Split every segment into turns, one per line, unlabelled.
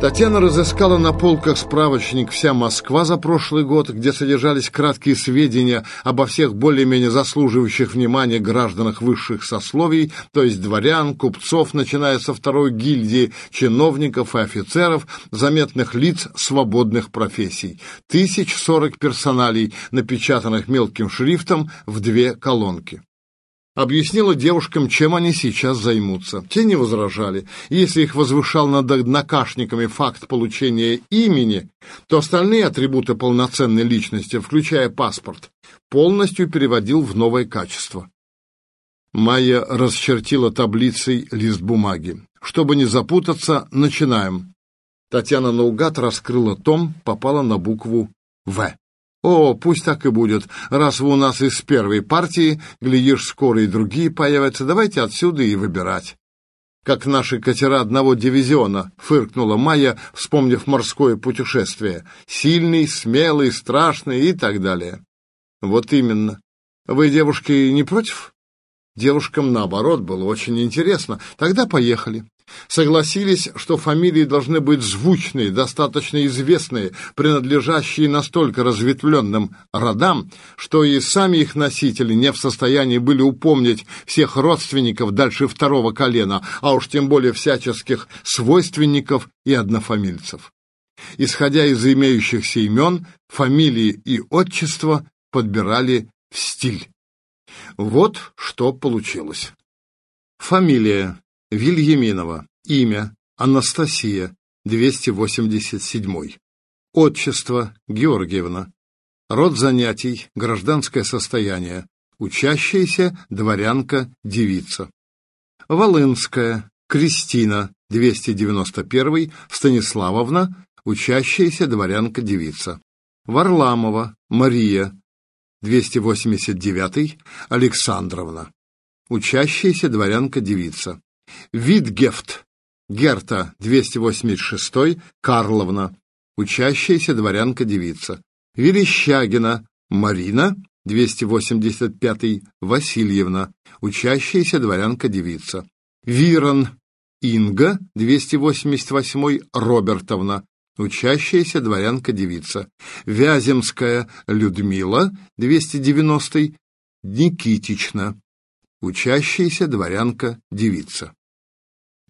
Татьяна разыскала на полках справочник «Вся Москва» за прошлый год, где содержались краткие сведения обо всех более-менее заслуживающих внимания гражданах высших сословий, то есть дворян, купцов, начиная со второй гильдии, чиновников и офицеров, заметных лиц свободных профессий. Тысяч сорок персоналей, напечатанных мелким шрифтом в две колонки объяснила девушкам, чем они сейчас займутся. Те не возражали. Если их возвышал над однокашниками факт получения имени, то остальные атрибуты полноценной личности, включая паспорт, полностью переводил в новое качество. Майя расчертила таблицей лист бумаги. Чтобы не запутаться, начинаем. Татьяна наугад раскрыла том, попала на букву «В». О, пусть так и будет. Раз вы у нас из первой партии, глядишь, скоро и другие появятся, давайте отсюда и выбирать. Как наши катера одного дивизиона, фыркнула Майя, вспомнив морское путешествие. Сильный, смелый, страшный и так далее. Вот именно. Вы, девушки, не против? Девушкам, наоборот, было очень интересно. Тогда поехали согласились, что фамилии должны быть звучные, достаточно известные, принадлежащие настолько разветвленным родам, что и сами их носители не в состоянии были упомнить всех родственников дальше второго колена, а уж тем более всяческих свойственников и однофамильцев. Исходя из имеющихся имен, фамилии и отчества подбирали в стиль. Вот что получилось. Фамилия Вильяминова. Имя Анастасия, 287. Отчество Георгиевна. Род занятий, гражданское состояние. Учащаяся дворянка-девица. Волынская Кристина, 291, Станиславовна, учащаяся дворянка-девица. Варламова Мария, 289, Александровна, учащаяся дворянка-девица. Витгефт Герта, 286 Карловна, учащаяся дворянка-девица. Верещагина Марина, 285 Васильевна, учащаяся дворянка-девица. Вирон Инга, 288 Робертовна, учащаяся дворянка-девица. Вяземская Людмила, 290 Никитична, учащаяся дворянка-девица.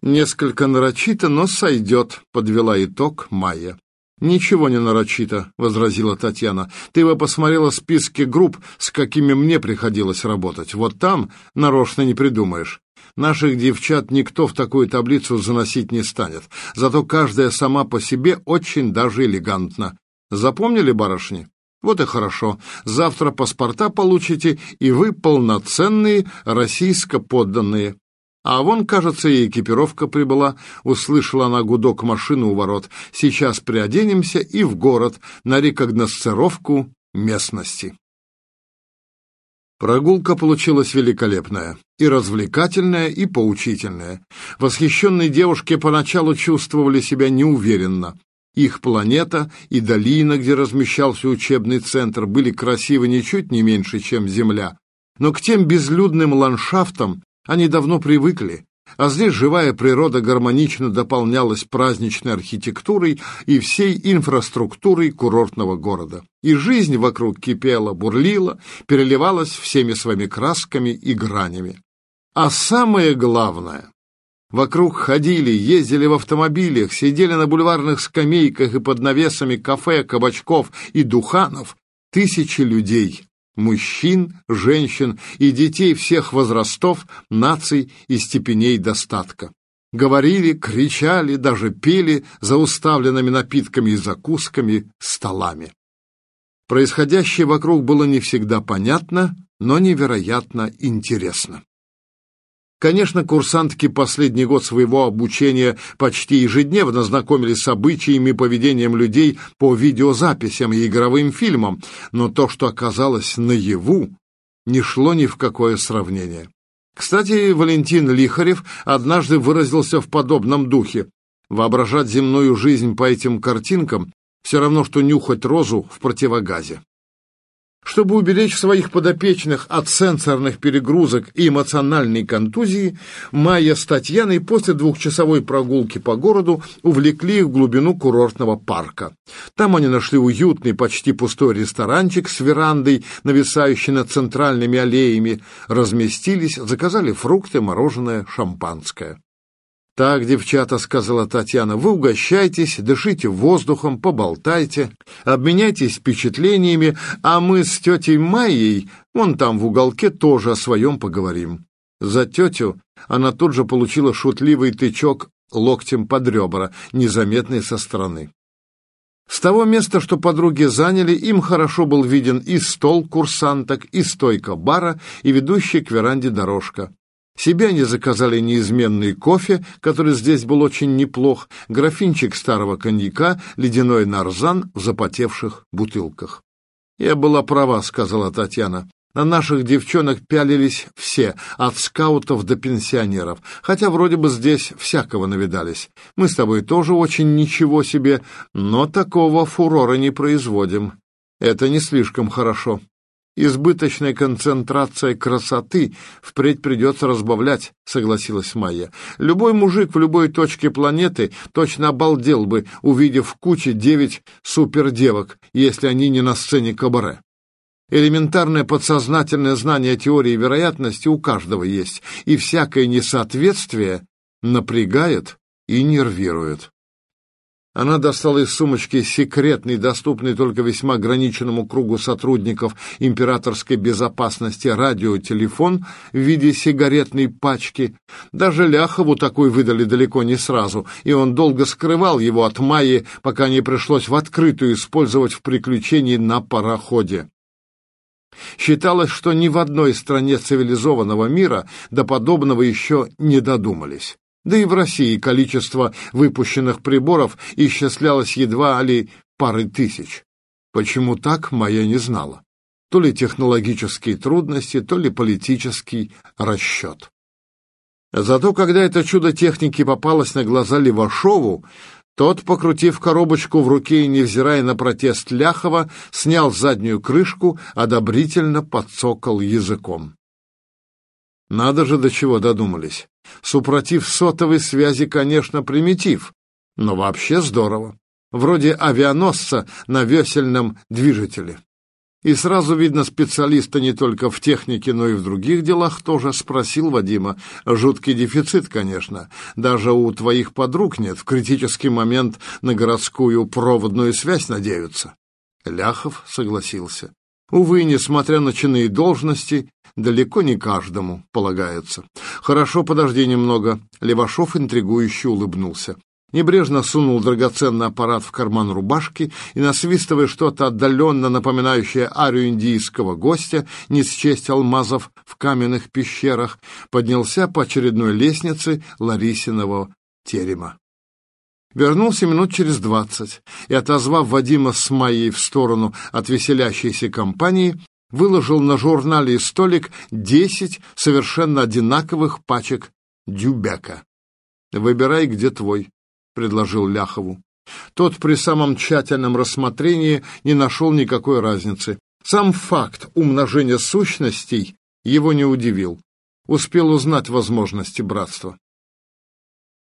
Несколько нарочито, но сойдет, подвела итог Майя. «Ничего не нарочито», — возразила Татьяна. «Ты бы посмотрела списки групп, с какими мне приходилось работать. Вот там нарочно не придумаешь. Наших девчат никто в такую таблицу заносить не станет. Зато каждая сама по себе очень даже элегантна. Запомнили, барышни? Вот и хорошо. Завтра паспорта получите, и вы полноценные российско подданные. А вон, кажется, и экипировка прибыла. Услышала она гудок машины у ворот. Сейчас приоденемся и в город на рекогносцировку местности. Прогулка получилась великолепная, и развлекательная, и поучительная. Восхищенные девушки поначалу чувствовали себя неуверенно. Их планета и долина, где размещался учебный центр, были красивы ничуть не меньше, чем Земля. Но к тем безлюдным ландшафтам они давно привыкли, а здесь живая природа гармонично дополнялась праздничной архитектурой и всей инфраструктурой курортного города. И жизнь вокруг кипела, бурлила, переливалась всеми своими красками и гранями. А самое главное, вокруг ходили, ездили в автомобилях, сидели на бульварных скамейках и под навесами кафе, кабачков и духанов тысячи людей, мужчин, женщин и детей всех возрастов, наций и степеней достатка. Говорили, кричали, даже пели за уставленными напитками и закусками столами. Происходящее вокруг было не всегда понятно, но невероятно интересно. Конечно, курсантки последний год своего обучения почти ежедневно знакомились с обычаями и поведением людей по видеозаписям и игровым фильмам, но то, что оказалось наяву, не шло ни в какое сравнение. Кстати, Валентин Лихарев однажды выразился в подобном духе. Воображать земную жизнь по этим картинкам все равно, что нюхать розу в противогазе. Чтобы уберечь своих подопечных от сенсорных перегрузок и эмоциональной контузии, Майя с Татьяной после двухчасовой прогулки по городу увлекли их в глубину курортного парка. Там они нашли уютный, почти пустой ресторанчик с верандой, нависающей над центральными аллеями, разместились, заказали фрукты, мороженое, шампанское. «Так, девчата», — сказала Татьяна, — «вы угощайтесь, дышите воздухом, поболтайте, обменяйтесь впечатлениями, а мы с тетей Майей, вон там в уголке, тоже о своем поговорим». За тетю она тут же получила шутливый тычок локтем под ребра, незаметный со стороны. С того места, что подруги заняли, им хорошо был виден и стол курсанток, и стойка бара, и ведущая к веранде дорожка. Себе они заказали неизменный кофе, который здесь был очень неплох, графинчик старого коньяка, ледяной нарзан в запотевших бутылках. «Я была права», — сказала Татьяна. «На наших девчонок пялились все, от скаутов до пенсионеров, хотя вроде бы здесь всякого навидались. Мы с тобой тоже очень ничего себе, но такого фурора не производим. Это не слишком хорошо». Избыточная концентрация красоты впредь придется разбавлять, согласилась Майя. Любой мужик в любой точке планеты точно обалдел бы, увидев в куче девять супердевок, если они не на сцене кабаре. Элементарное подсознательное знание теории вероятности у каждого есть, и всякое несоответствие напрягает и нервирует. Она достала из сумочки секретный, доступный только весьма ограниченному кругу сотрудников императорской безопасности радиотелефон в виде сигаретной пачки. Даже Ляхову такой выдали далеко не сразу, и он долго скрывал его от Майи, пока не пришлось в открытую использовать в приключении на пароходе. Считалось, что ни в одной стране цивилизованного мира до подобного еще не додумались. Да и в России количество выпущенных приборов исчислялось едва ли пары тысяч. Почему так, моя не знала. То ли технологические трудности, то ли политический расчет. Зато когда это чудо техники попалось на глаза Левашову, тот, покрутив коробочку в руке и невзирая на протест Ляхова, снял заднюю крышку, одобрительно подцокал языком. Надо же, до чего додумались. Супротив сотовой связи, конечно, примитив, но вообще здорово. Вроде авианосца на весельном движителе. И сразу видно специалиста не только в технике, но и в других делах тоже спросил Вадима. Жуткий дефицит, конечно. Даже у твоих подруг нет. В критический момент на городскую проводную связь надеются. Ляхов согласился. Увы, несмотря на чины и должности, далеко не каждому полагается. Хорошо, подожди немного. Левашов интригующе улыбнулся. Небрежно сунул драгоценный аппарат в карман рубашки и, насвистывая что-то отдаленно напоминающее арию индийского гостя, не счесть алмазов в каменных пещерах, поднялся по очередной лестнице Ларисиного терема. Вернулся минут через двадцать и, отозвав Вадима с Майей в сторону от веселящейся компании, выложил на журнале столик десять совершенно одинаковых пачек дюбека. «Выбирай, где твой», — предложил Ляхову. Тот при самом тщательном рассмотрении не нашел никакой разницы. Сам факт умножения сущностей его не удивил. Успел узнать возможности братства.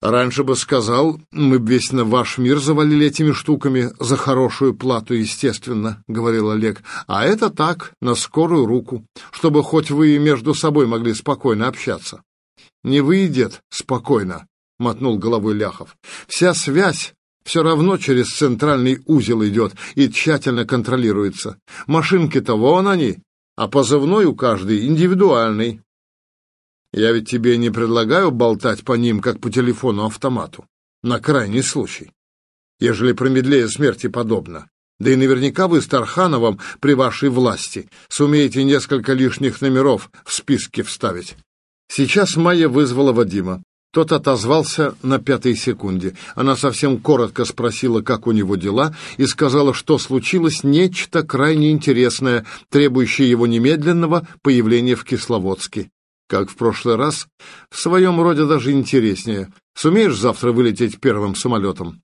Раньше бы сказал, мы бы весь на ваш мир завалили этими штуками, за хорошую плату, естественно, — говорил Олег. А это так, на скорую руку, чтобы хоть вы между собой могли спокойно общаться. Не выйдет спокойно, — мотнул головой Ляхов. Вся связь все равно через центральный узел идет и тщательно контролируется. Машинки-то вон они, а позывной у каждой индивидуальный. Я ведь тебе не предлагаю болтать по ним, как по телефону-автомату, на крайний случай, ежели промедлее смерти подобно. Да и наверняка вы с Тархановым при вашей власти сумеете несколько лишних номеров в списке вставить. Сейчас Майя вызвала Вадима. Тот отозвался на пятой секунде. Она совсем коротко спросила, как у него дела, и сказала, что случилось нечто крайне интересное, требующее его немедленного появления в Кисловодске как в прошлый раз, в своем роде даже интереснее. Сумеешь завтра вылететь первым самолетом?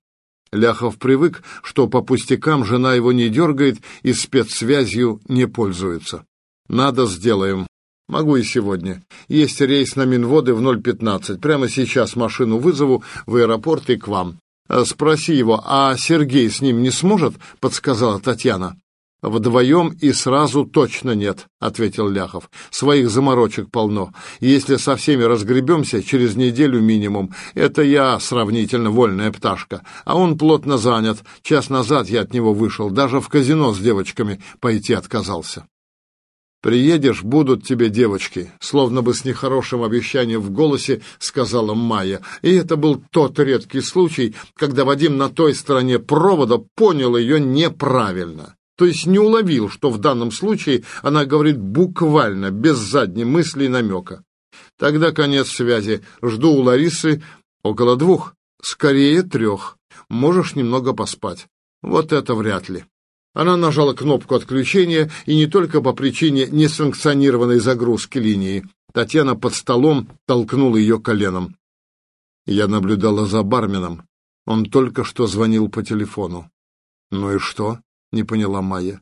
Ляхов привык, что по пустякам жена его не дергает и спецсвязью не пользуется. Надо сделаем. Могу и сегодня. Есть рейс на Минводы в 0.15. Прямо сейчас машину вызову в аэропорт и к вам. Э, спроси его, а Сергей с ним не сможет? Подсказала Татьяна. «Вдвоем и сразу точно нет», — ответил Ляхов. «Своих заморочек полно. Если со всеми разгребемся, через неделю минимум. Это я сравнительно вольная пташка. А он плотно занят. Час назад я от него вышел. Даже в казино с девочками пойти отказался». «Приедешь, будут тебе девочки», — словно бы с нехорошим обещанием в голосе сказала Майя. И это был тот редкий случай, когда Вадим на той стороне провода понял ее неправильно. То есть не уловил, что в данном случае она говорит буквально, без задней мысли и намека. Тогда конец связи. Жду у Ларисы около двух, скорее трех. Можешь немного поспать. Вот это вряд ли. Она нажала кнопку отключения, и не только по причине несанкционированной загрузки линии. Татьяна под столом толкнула ее коленом. Я наблюдала за барменом. Он только что звонил по телефону. «Ну и что?» — не поняла Майя.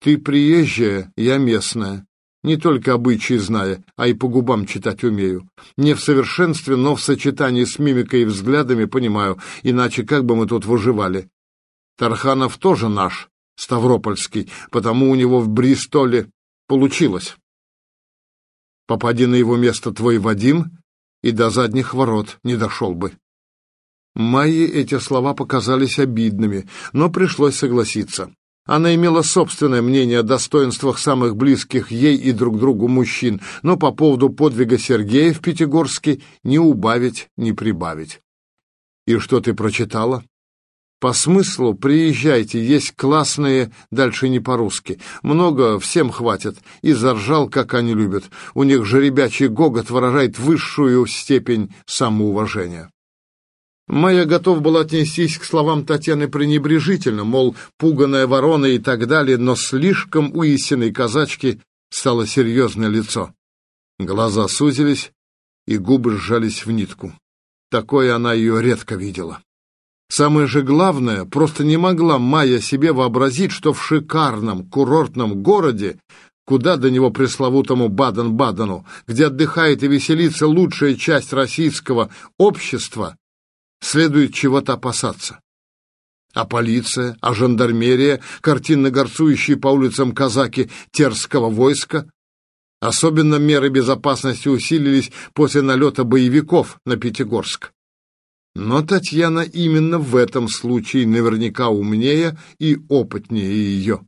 «Ты приезжая, я местная. Не только обычаи зная, а и по губам читать умею. Не в совершенстве, но в сочетании с мимикой и взглядами понимаю, иначе как бы мы тут выживали. Тарханов тоже наш, Ставропольский, потому у него в Бристоле получилось. Попади на его место твой Вадим, и до задних ворот не дошел бы. Майе эти слова показались обидными, но пришлось согласиться. Она имела собственное мнение о достоинствах самых близких ей и друг другу мужчин, но по поводу подвига Сергея в Пятигорске не убавить, не прибавить. «И что ты прочитала?» По смыслу приезжайте, есть классные, дальше не по-русски. Много, всем хватит. И заржал, как они любят. У них же ребячий гогот выражает высшую степень самоуважения. Майя готов был отнестись к словам Татьяны пренебрежительно, мол, пуганая ворона и так далее, но слишком у истинной казачки стало серьезное лицо. Глаза сузились, и губы сжались в нитку. Такое она ее редко видела. Самое же главное, просто не могла Майя себе вообразить, что в шикарном курортном городе, куда до него пресловутому Баден-Бадену, где отдыхает и веселится лучшая часть российского общества, следует чего-то опасаться. А полиция, а жандармерия, картинно горцующие по улицам казаки Терского войска, Особенно меры безопасности усилились после налета боевиков на Пятигорск. Но Татьяна именно в этом случае наверняка умнее и опытнее ее.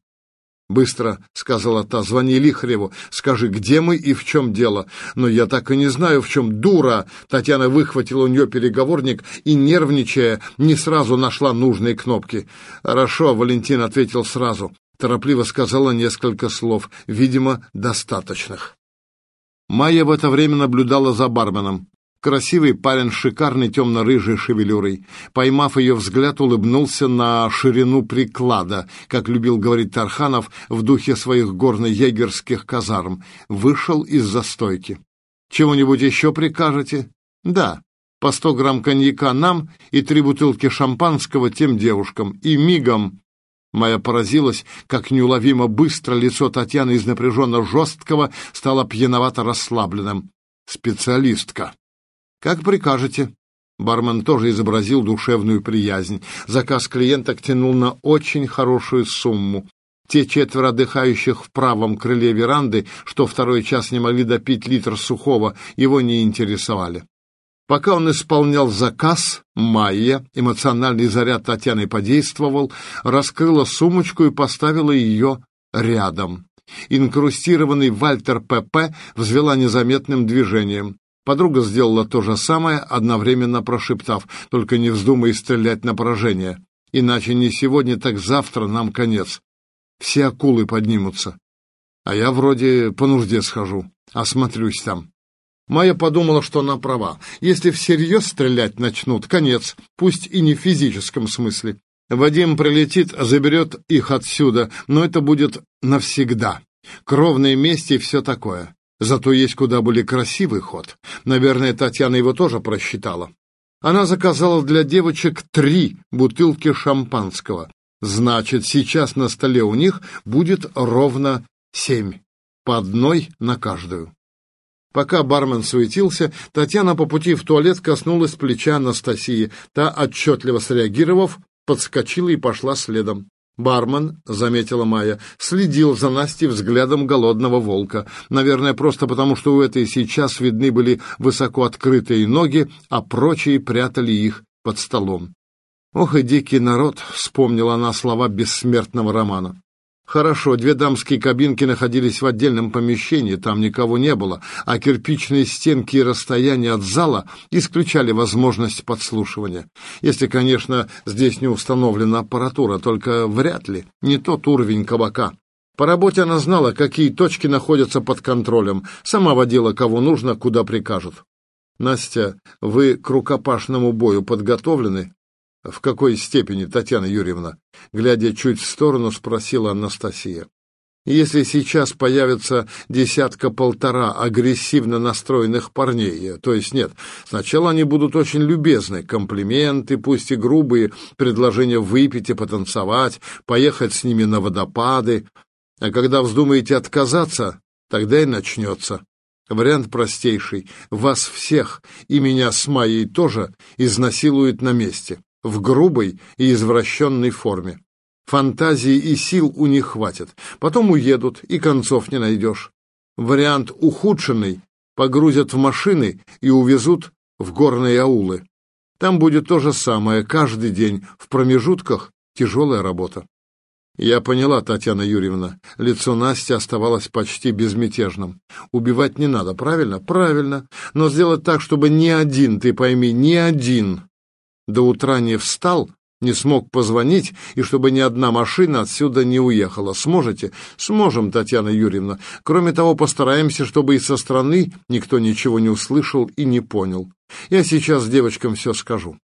«Быстро», — сказала та, — «звони Лихареву, скажи, где мы и в чем дело». «Но я так и не знаю, в чем дура». Татьяна выхватила у нее переговорник и, нервничая, не сразу нашла нужные кнопки. «Хорошо», — Валентин ответил сразу. Торопливо сказала несколько слов, видимо, достаточных. Майя в это время наблюдала за барменом. Красивый парень с шикарной темно-рыжей шевелюрой. Поймав ее взгляд, улыбнулся на ширину приклада, как любил говорить Тарханов в духе своих горно-егерских казарм. Вышел из застойки. «Чего-нибудь еще прикажете?» «Да, по сто грамм коньяка нам и три бутылки шампанского тем девушкам. И мигом...» Моя поразилась, как неуловимо быстро лицо Татьяны из напряженно жесткого стало пьяновато расслабленным. «Специалистка». «Как прикажете». Бармен тоже изобразил душевную приязнь. Заказ клиенток тянул на очень хорошую сумму. Те четверо отдыхающих в правом крыле веранды, что второй час не могли допить литр сухого, его не интересовали. Пока он исполнял заказ, Майя, эмоциональный заряд Татьяны подействовал, раскрыла сумочку и поставила ее рядом. Инкрустированный Вальтер ПП взвела незаметным движением. Подруга сделала то же самое, одновременно прошептав, «Только не вздумай стрелять на поражение, иначе не сегодня, так завтра нам конец. Все акулы поднимутся. А я вроде по нужде схожу, осмотрюсь там». Майя подумала, что она права. Если всерьез стрелять начнут, конец, пусть и не в физическом смысле. Вадим прилетит, заберет их отсюда, но это будет навсегда. Кровные мести и все такое. Зато есть куда более красивый ход. Наверное, Татьяна его тоже просчитала. Она заказала для девочек три бутылки шампанского. Значит, сейчас на столе у них будет ровно семь, по одной на каждую. Пока бармен суетился, Татьяна по пути в туалет коснулась плеча Анастасии. Та, отчетливо среагировав, подскочила и пошла следом. Бармен, заметила Майя, следил за Настей взглядом голодного волка. Наверное, просто потому, что у этой сейчас видны были высоко открытые ноги, а прочие прятали их под столом. «Ох и дикий народ!» — вспомнила она слова бессмертного романа. Хорошо, две дамские кабинки находились в отдельном помещении, там никого не было, а кирпичные стенки и расстояние от зала исключали возможность подслушивания. Если, конечно, здесь не установлена аппаратура, только вряд ли, не тот уровень кабака. По работе она знала, какие точки находятся под контролем, сама водила кого нужно, куда прикажут. «Настя, вы к рукопашному бою подготовлены?» «В какой степени, Татьяна Юрьевна?» Глядя чуть в сторону, спросила Анастасия. «Если сейчас появится десятка-полтора агрессивно настроенных парней, то есть нет, сначала они будут очень любезны, комплименты, пусть и грубые, предложения выпить и потанцевать, поехать с ними на водопады, а когда вздумаете отказаться, тогда и начнется». Вариант простейший. Вас всех, и меня с Майей тоже, изнасилуют на месте в грубой и извращенной форме. Фантазии и сил у них хватит. Потом уедут, и концов не найдешь. Вариант ухудшенный погрузят в машины и увезут в горные аулы. Там будет то же самое каждый день, в промежутках тяжелая работа. Я поняла, Татьяна Юрьевна. Лицо Насти оставалось почти безмятежным. Убивать не надо, правильно? Правильно. Но сделать так, чтобы ни один, ты пойми, ни один до утра не встал, не смог позвонить, и чтобы ни одна машина отсюда не уехала. Сможете? Сможем, Татьяна Юрьевна. Кроме того, постараемся, чтобы и со стороны никто ничего не услышал и не понял. Я сейчас девочкам все скажу.